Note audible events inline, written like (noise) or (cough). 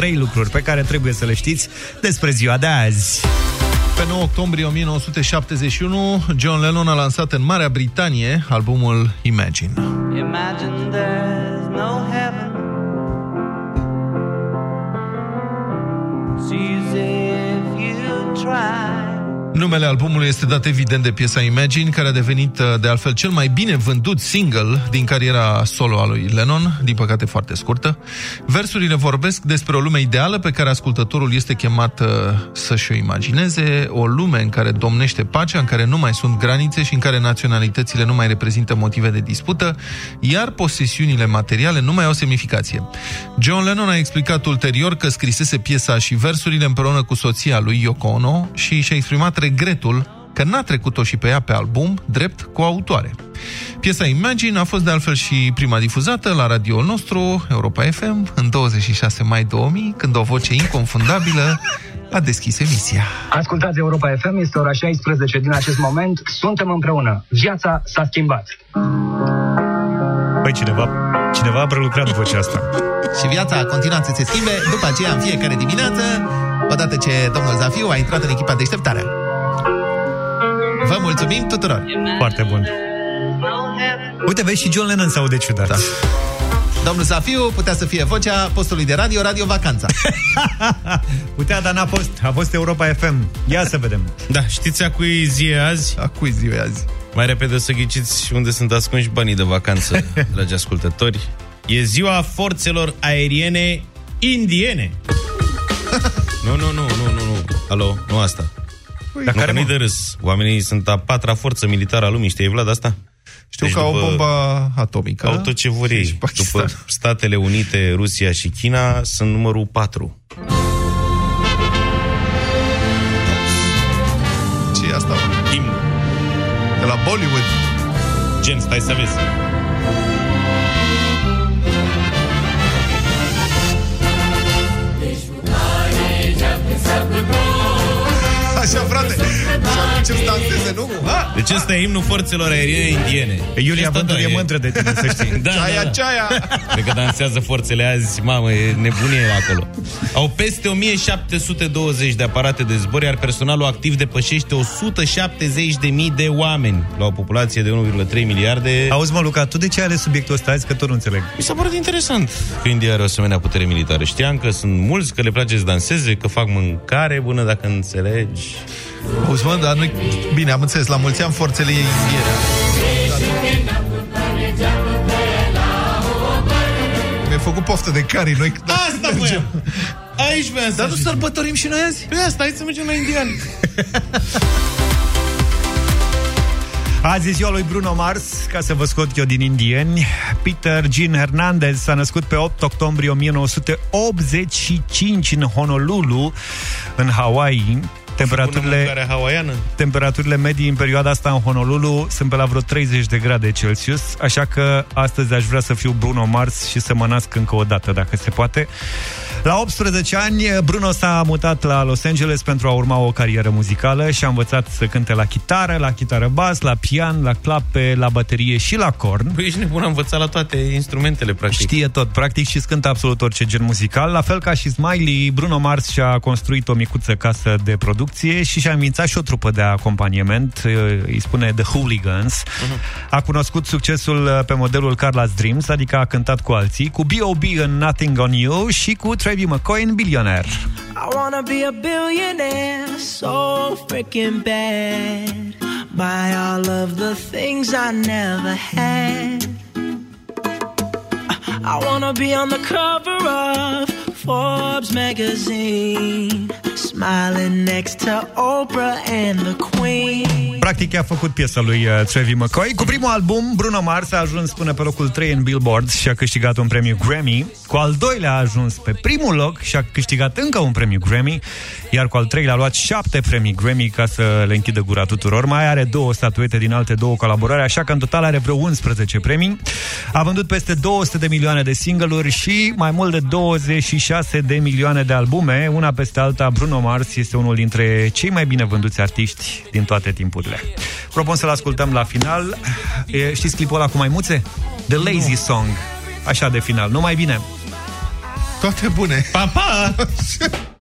trei lucruri pe care trebuie să le știți despre ziua de azi. Pe 9 octombrie 1971, John Lennon a lansat în Marea Britanie albumul Imagine. Imagine there's no heaven See if you try Numele albumului este dat evident de piesa Imagine, care a devenit uh, de altfel cel mai bine vândut single din cariera solo a lui Lennon, din păcate foarte scurtă. Versurile vorbesc despre o lume ideală pe care ascultătorul este chemat uh, să-și o imagineze, o lume în care domnește pacea, în care nu mai sunt granițe și în care naționalitățile nu mai reprezintă motive de dispută, iar posesiunile materiale nu mai au semnificație. John Lennon a explicat ulterior că scrisese piesa și versurile împreună cu soția lui Yoko Ono și și-a exprimat regretul că n-a trecut-o și pe ea pe album, drept cu autoare. Piesa Imagine a fost de altfel și prima difuzată la radio nostru, Europa FM, în 26 mai 2000, când o voce inconfundabilă a deschis emisia. Ascultați Europa FM, este ora 16 din acest moment, suntem împreună. Viața s-a schimbat. Păi cineva, cineva a prelucrat vocea asta. și viața a continuat să se schimbe, după aceea în fiecare dimineață odată ce domnul Zafiu a intrat în echipa deșteptare. Vă mulțumim tuturor! Foarte bun! Uite, vezi, și John Lennon se aude ciudat. Da. Domnul Zafiu putea să fie vocea postului de radio, Radio Vacanța. (laughs) putea, dar n-a fost. A fost Europa FM. Ia să vedem. Da, știți a cui zi e azi? A cui zi e azi? Mai repede să ghiciți unde sunt ascunși banii de vacanță, (laughs) dragi ascultători. E ziua forțelor aeriene indiene. (laughs) Nu, nu, nu, nu, nu, nu. Alo, nu asta. Ui, Dar care nu de râs. Oamenii sunt a patra forță militară a lumii, știi, Vlad, asta? Știu deci că au o bombă atomică. Au tot ce vor ei. După Statele Unite, Rusia și China, sunt numărul 4. ce e asta? Imn. De la Bollywood. Gen, stai să vezi. Ce danseze, nu? Ha? Deci ăsta e imnul forțelor aeriene indiene. Iulia Vântur e mândră de tine, să știi. (laughs) da, ceaia, da, da. ceaia. Cred că dansează forțele azi, mamă, e nebunie acolo. Au peste 1720 de aparate de zbor, iar personalul activ depășește 170.000 de oameni la o populație de 1,3 miliarde. Auzi, mă, Luca, tu de ce are subiectul ăsta azi? Că tot nu înțeleg. Mi s-a părut interesant că India are o asemenea putere militară. Știam că sunt mulți, că le place să danseze, că fac mâncare bună, dacă înțelegi. Auzi, mă, dar nu Bine, am înțeles, la mulți ani forțele ei indiene. Mi-a făcut poftă de cari, noi... Asta voiam! (laughs) Aici voiam să Dar nu sărbătorim și noi azi? Pe asta, hai să mergem la indian. (laughs) Azi e ziua lui Bruno Mars, ca să vă scot eu din indieni. Peter Jean Hernandez s-a născut pe 8 octombrie 1985 în Honolulu, în Hawaii. Temperaturile, temperaturile medii în perioada asta în Honolulu sunt pe la vreo 30 de grade Celsius, așa că astăzi aș vrea să fiu Bruno Mars și să mă nasc încă o dată, dacă se poate. La 18 ani, Bruno s-a mutat la Los Angeles pentru a urma o carieră muzicală și a învățat să cânte la chitară, la chitară bas, la pian, la clape, la baterie și la corn. Păi ești nebun, a învățat la toate instrumentele, practic. Știe tot, practic, și cântă absolut orice gen muzical. La fel ca și Smiley, Bruno Mars și-a construit o micuță casă de producție și și-a înființat și o trupă de acompaniament, îi spune The Hooligans. Uh-huh. A cunoscut succesul pe modelul Carla's Dreams, adică a cântat cu alții, cu B.O.B. în Nothing On You și cu Trevi McCoy în Billionaire. I wanna be a billionaire so freaking bad Buy all of the things I never had I wanna be on the cover of Forbes magazine Smiling next to Oprah and the Queen. Practic a făcut piesa lui uh, Trevi McCoy. Cu primul album, Bruno Mars a ajuns până pe locul 3 în Billboard și a câștigat un premiu Grammy. Cu al doilea a ajuns pe primul loc și a câștigat încă un premiu Grammy. Iar cu al treilea a luat șapte premii Grammy ca să le închidă gura tuturor. Mai are două statuete din alte două colaborări Așa că în total are vreo 11 premii. A vândut peste 200 de milioane de single-uri și mai mult de 26 de milioane de albume Una peste alta, Bruno Mars este unul dintre cei mai bine vânduți artiști din toate timpurile. Propun să-l ascultăm la final. E, știți clipul ăla cu maimuțe? The Lazy Song. Așa de final. Nu mai bine. Toate bune! Pa, pa! (laughs)